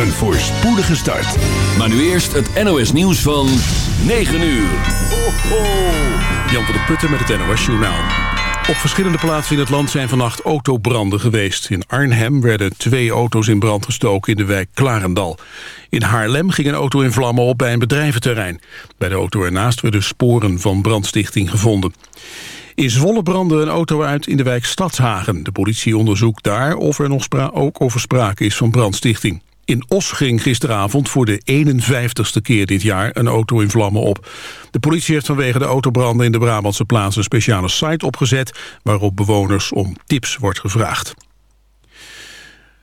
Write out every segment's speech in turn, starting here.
Een voorspoedige start. Maar nu eerst het NOS nieuws van 9 uur. Ho, ho. Jan van der Putten met het NOS Journaal. Op verschillende plaatsen in het land zijn vannacht autobranden geweest. In Arnhem werden twee auto's in brand gestoken in de wijk Klarendal. In Haarlem ging een auto in vlammen op bij een bedrijventerrein. Bij de auto ernaast werden sporen van brandstichting gevonden. In Zwolle brandde een auto uit in de wijk Stadshagen. De politie onderzoekt daar of er nog ook over sprake is van brandstichting. In Os ging gisteravond voor de 51ste keer dit jaar een auto in vlammen op. De politie heeft vanwege de autobranden in de Brabantse plaats een speciale site opgezet... waarop bewoners om tips wordt gevraagd.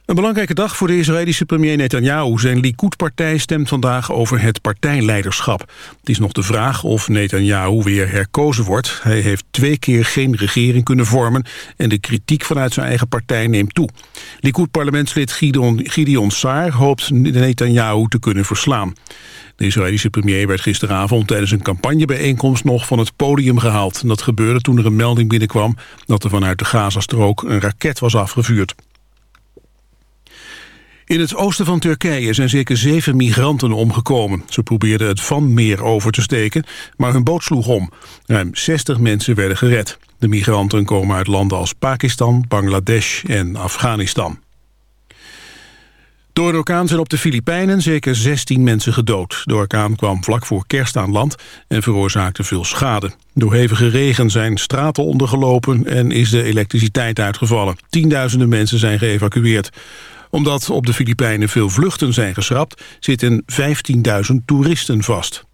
Een belangrijke dag voor de Israëlische premier Netanyahu. Zijn Likud-partij stemt vandaag over het partijleiderschap. Het is nog de vraag of Netanyahu weer herkozen wordt. Hij heeft twee keer geen regering kunnen vormen... en de kritiek vanuit zijn eigen partij neemt toe. Likud-parlementslid Gideon, Gideon Saar hoopt Netanyahu te kunnen verslaan. De Israëlische premier werd gisteravond tijdens een campagnebijeenkomst nog van het podium gehaald. Dat gebeurde toen er een melding binnenkwam dat er vanuit de Gazastrook een raket was afgevuurd. In het oosten van Turkije zijn zeker zeven migranten omgekomen. Ze probeerden het Vanmeer over te steken, maar hun boot sloeg om. Ruim 60 mensen werden gered. De migranten komen uit landen als Pakistan, Bangladesh en Afghanistan. Door de orkaan zijn op de Filipijnen zeker 16 mensen gedood. De orkaan kwam vlak voor kerst aan land en veroorzaakte veel schade. Door hevige regen zijn straten ondergelopen en is de elektriciteit uitgevallen. Tienduizenden mensen zijn geëvacueerd omdat op de Filipijnen veel vluchten zijn geschrapt... zitten 15.000 toeristen vast.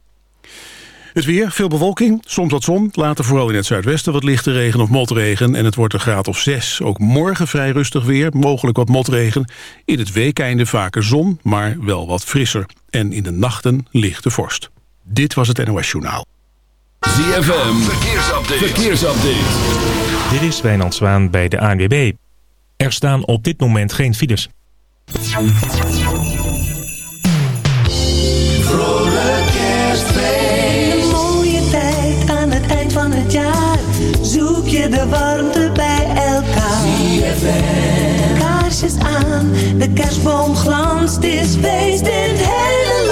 Het weer, veel bewolking, soms wat zon. Later vooral in het zuidwesten wat lichte regen of motregen. En het wordt een graad of 6. Ook morgen vrij rustig weer, mogelijk wat motregen. In het weekeinde vaker zon, maar wel wat frisser. En in de nachten lichte vorst. Dit was het NOS Journaal. ZFM, verkeersupdate. verkeersupdate. Dit is Wijnand Zwaan bij de ANWB. Er staan op dit moment geen files. Vrolijk kerstfeest. Een mooie tijd aan het eind van het jaar. Zoek je de warmte bij elkaar. Kaarsjes aan, de kerstboom glanst. Is feest in het hele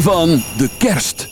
van de kerst.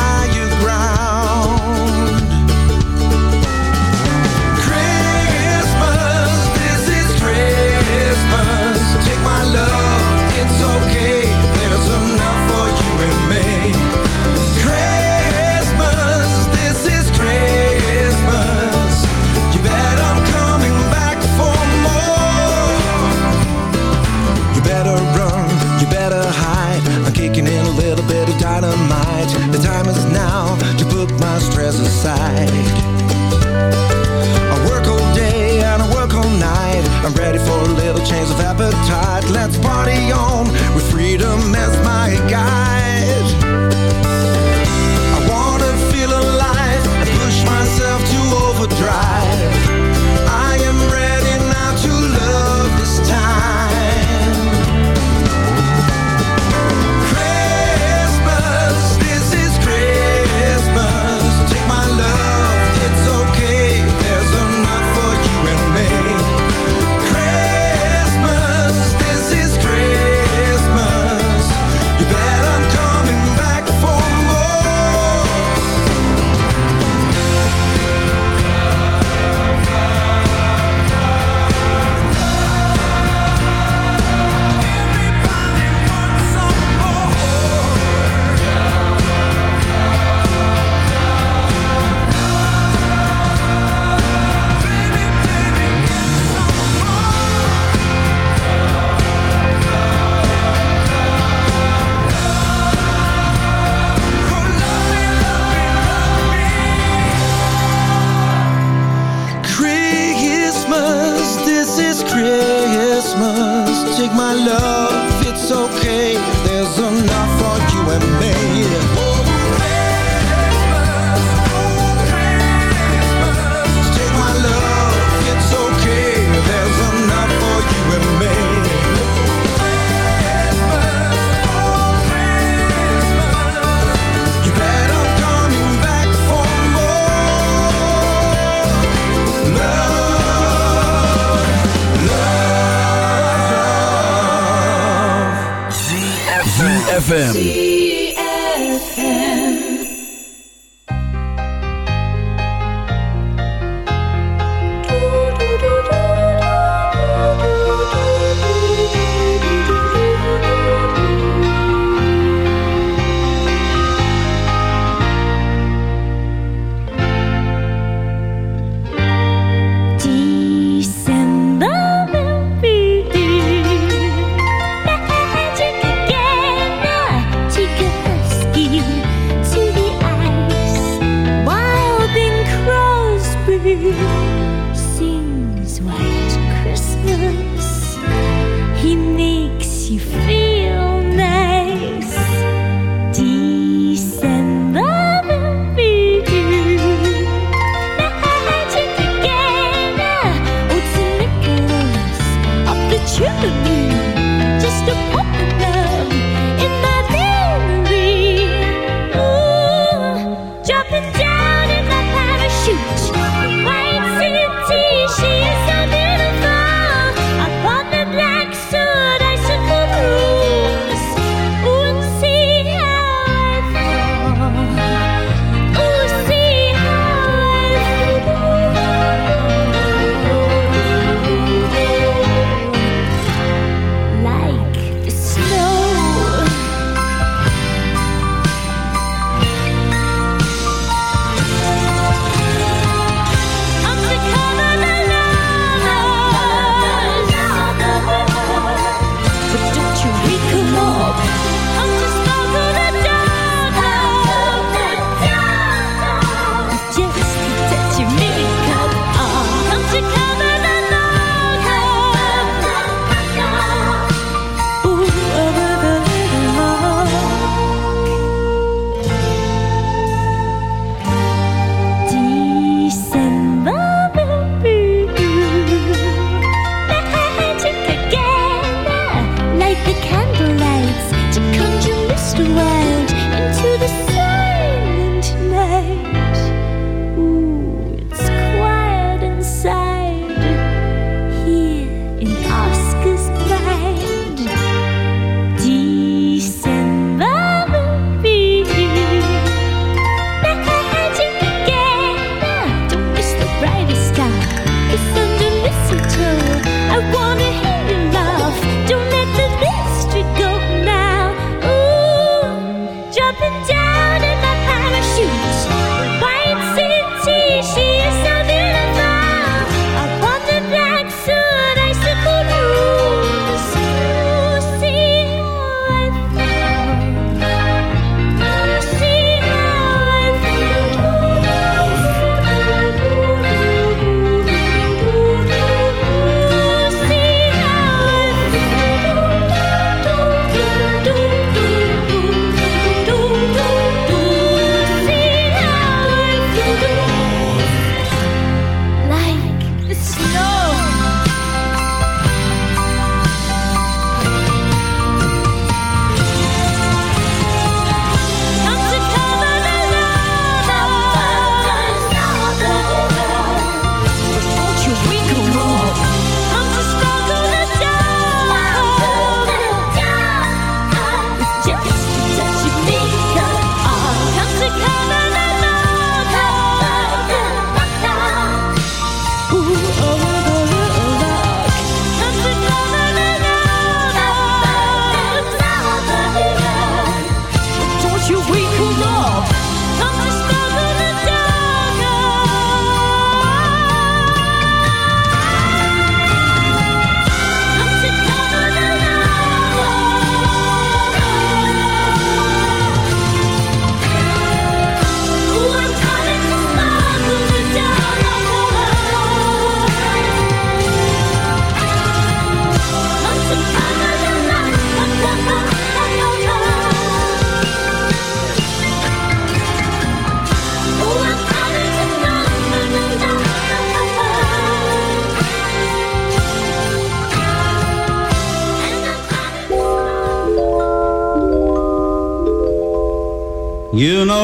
ZFM.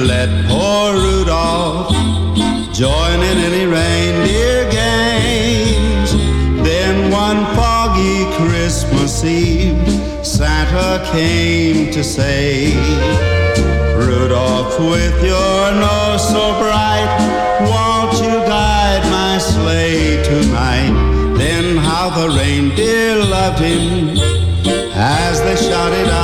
let poor Rudolph join in any reindeer games. Then one foggy Christmas Eve, Santa came to say, Rudolph, with your nose so bright, won't you guide my sleigh tonight? Then how the reindeer loved him as they shouted out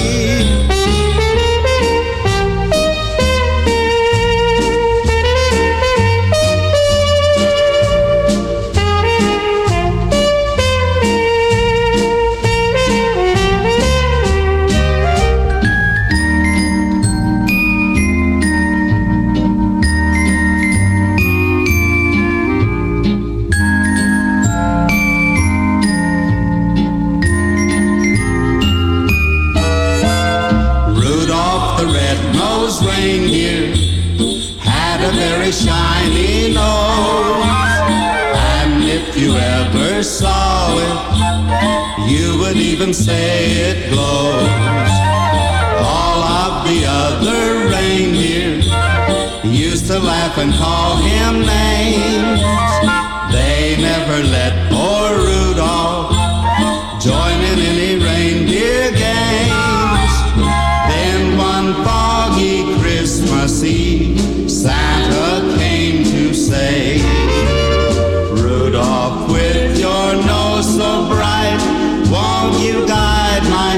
Even say it glows. All of the other reindeer used to laugh and call him names. They never let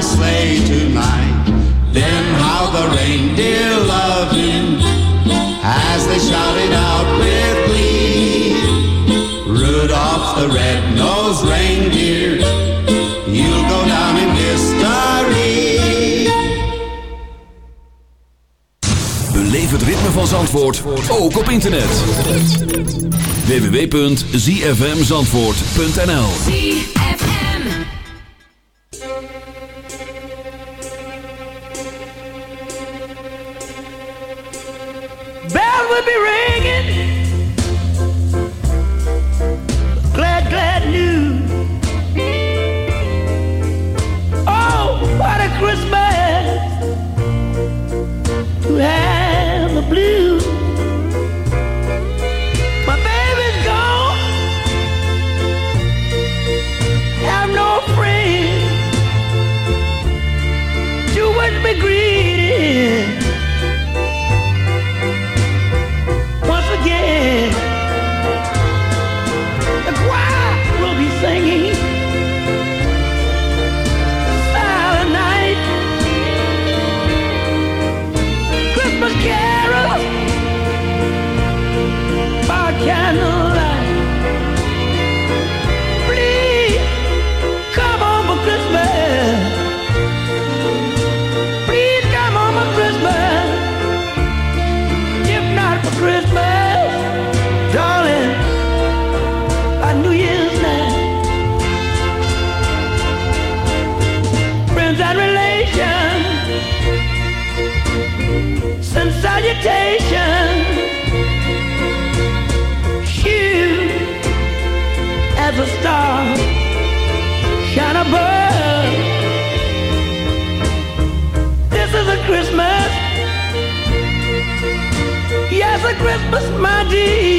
sleigh tonight? Then how the reindeer loved him as they shouted out with glee. Rudolph the red-nosed reindeer, you'll go down in history. Beleef het ritme van Zandvoort ook op internet. www.zfmzandvoort.nl Christmas, my dear.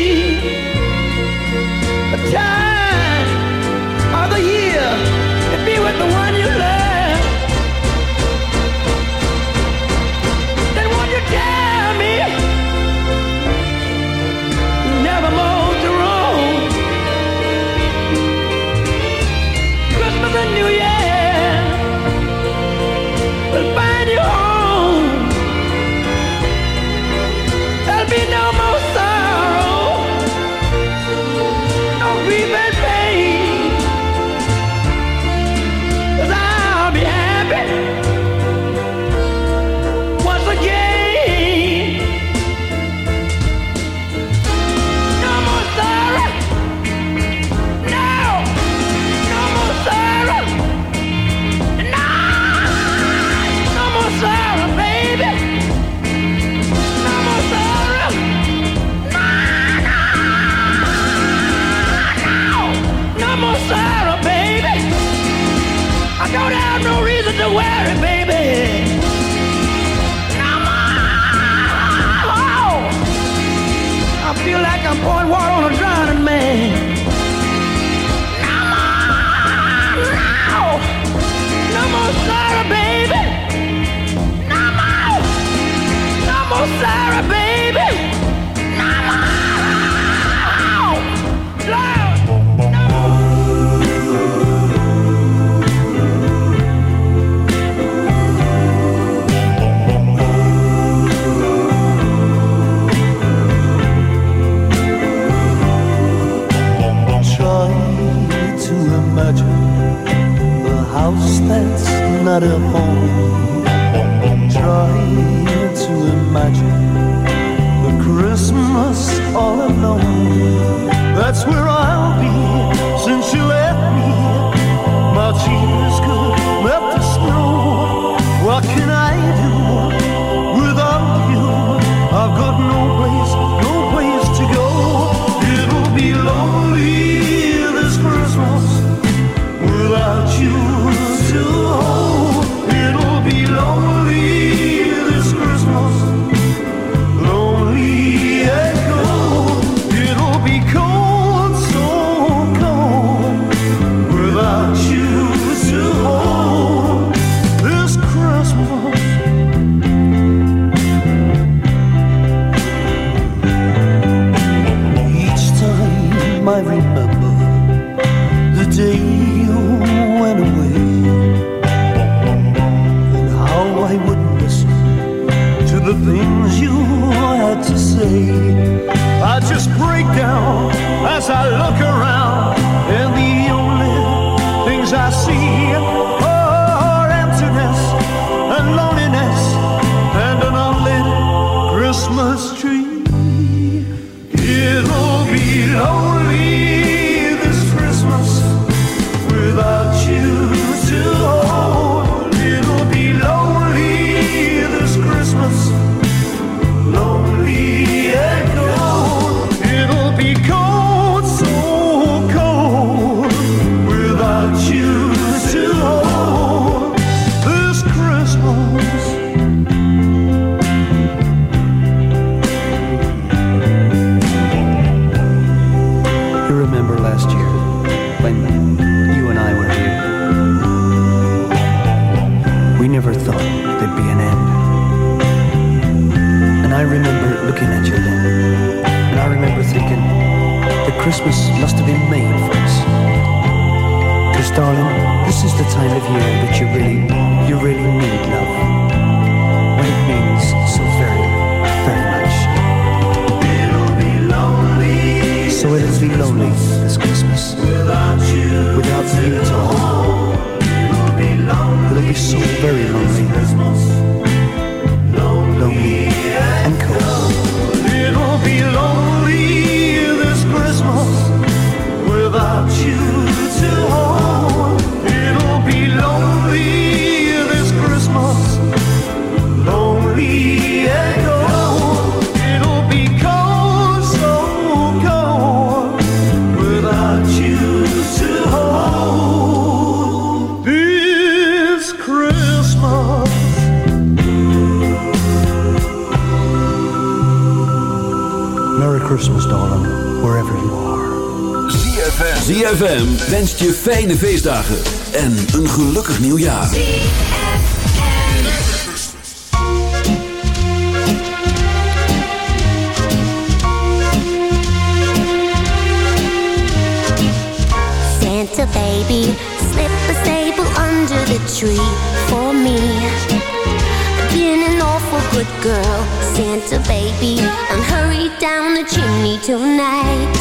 girl, Santa baby, and hurry down the chimney tonight.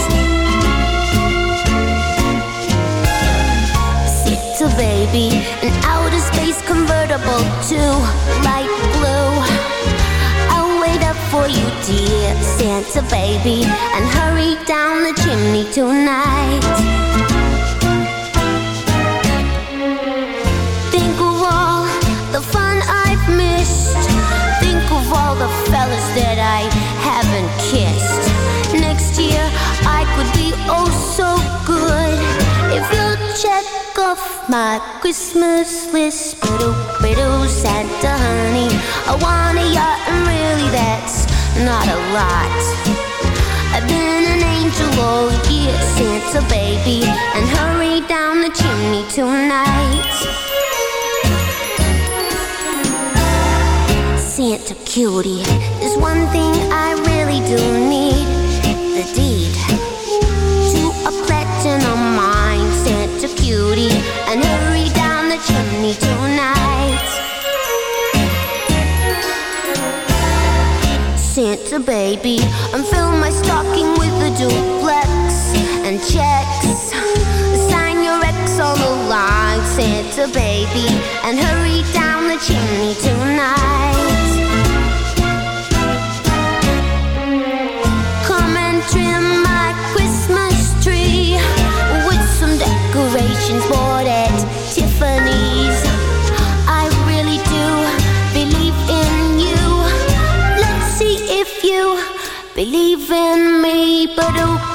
Santa baby, an outer space convertible to light blue. I'll wait up for you, dear Santa baby, and hurry down the chimney tonight. fellas that I haven't kissed. Next year I could be oh so good if you'll check off my Christmas list. Biddle, biddle, Santa, honey, I want a yacht, and really that's not a lot. I've been an angel all year, Santa baby, and hurry down the chimney tonight. Santa there's one thing I really do need the deed to a platinum mine. Santa and hurry down the chimney tonight. Santa baby, and fill my stocking with a duplex and checks. Santa baby, and hurry down the chimney tonight. Come and trim my Christmas tree with some decorations bought at Tiffany's. I really do believe in you. Let's see if you believe in me. But oh,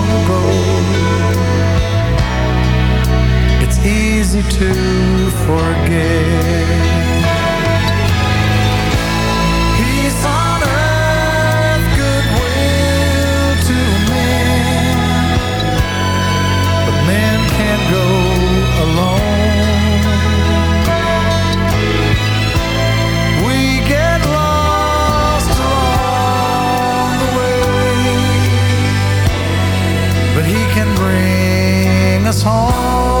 But he can bring us home.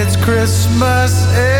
It's Christmas every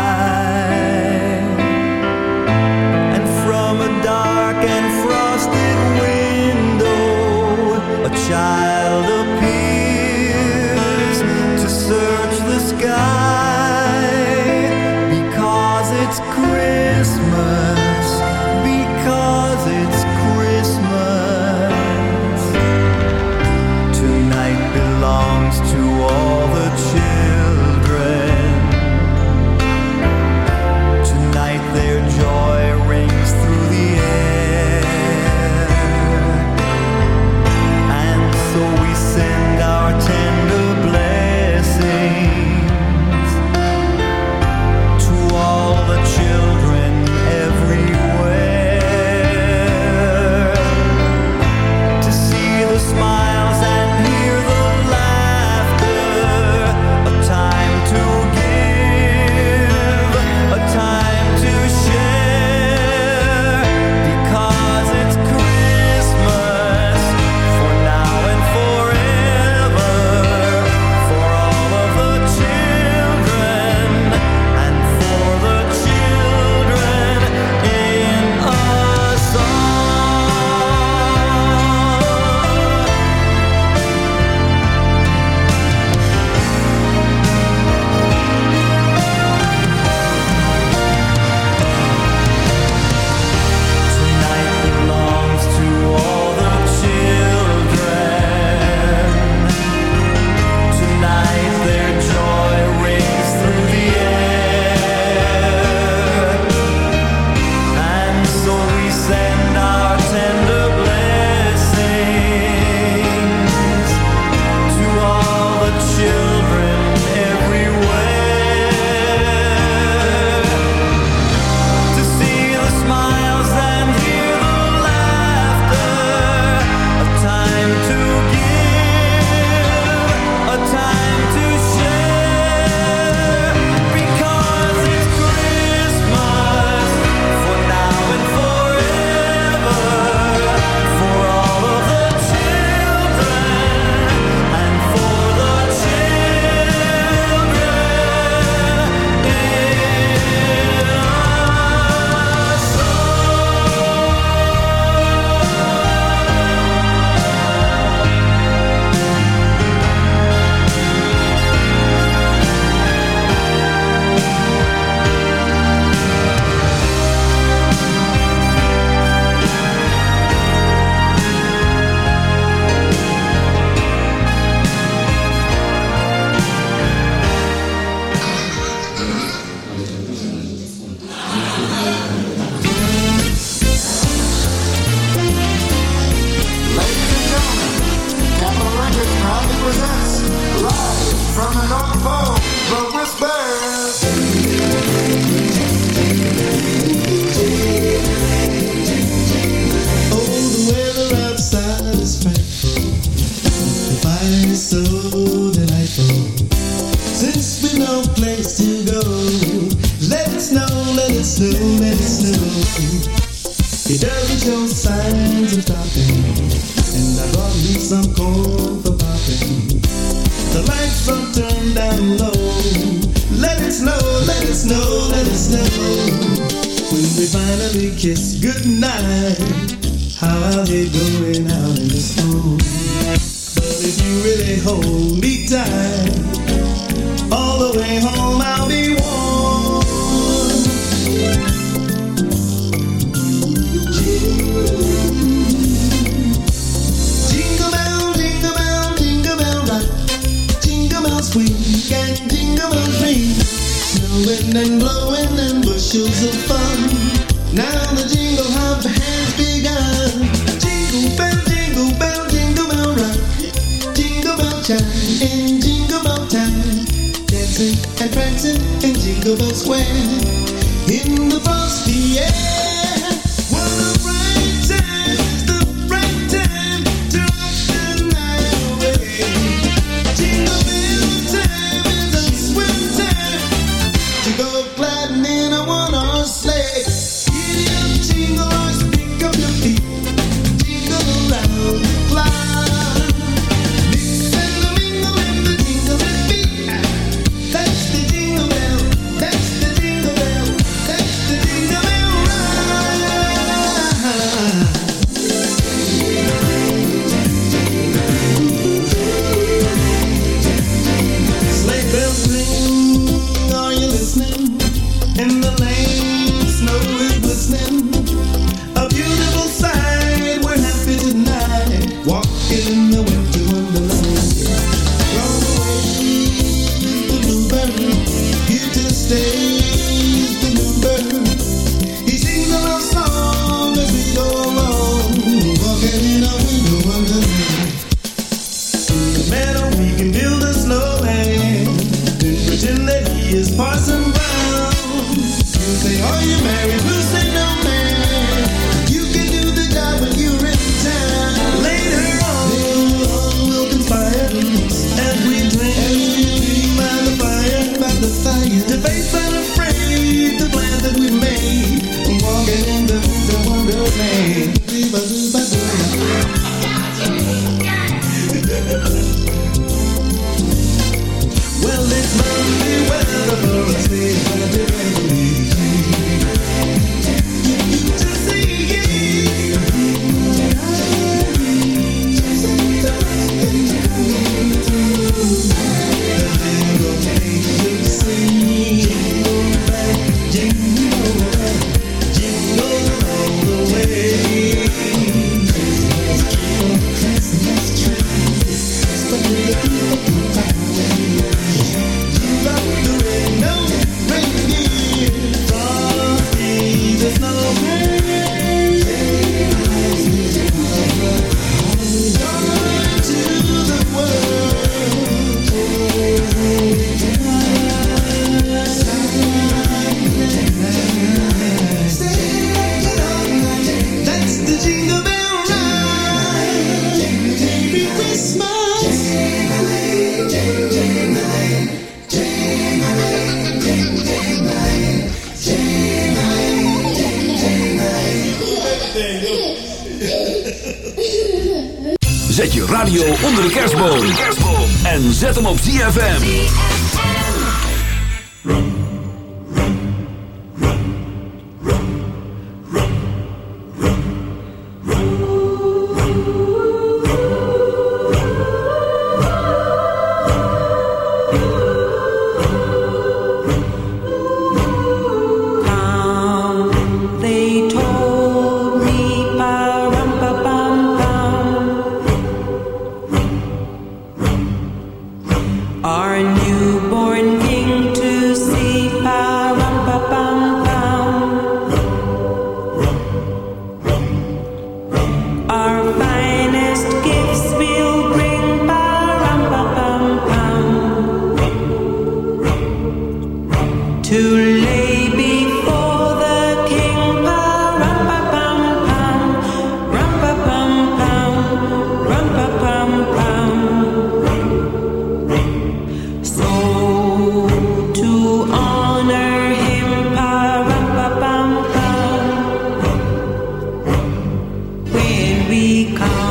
We come.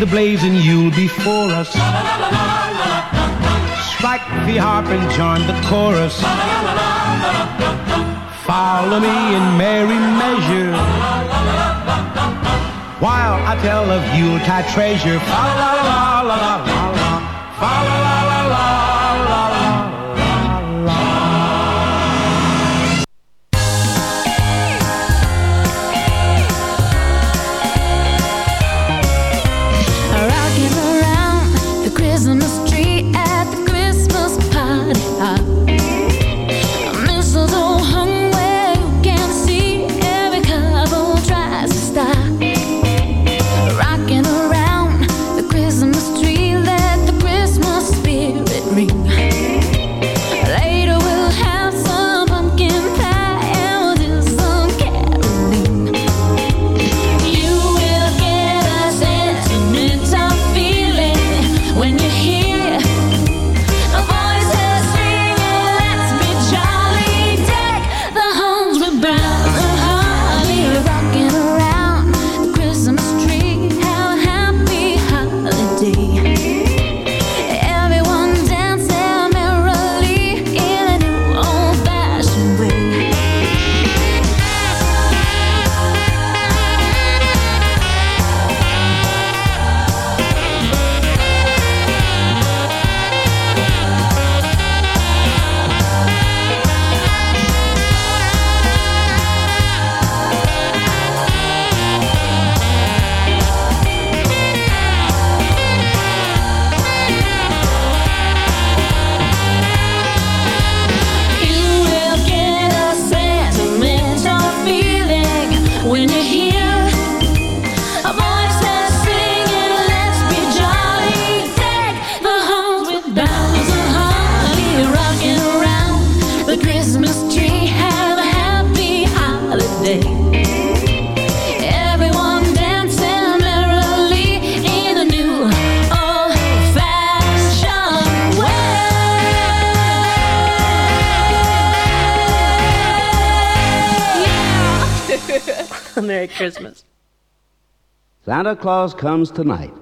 The blazing Yule before us. Strike the harp and join the chorus. Follow me in merry measure. While I tell of Yuletide treasure. La la la la la Santa Claus comes tonight.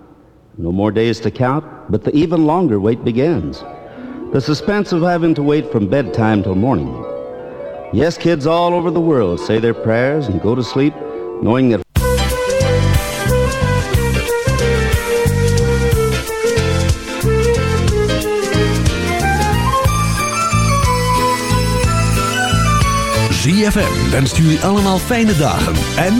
No more days to count, but the even longer wait begins. The suspense of having to wait from bedtime till morning. Yes, kids all over the world say their prayers and go to sleep knowing that ZFM wenst jullie allemaal fijne dagen en...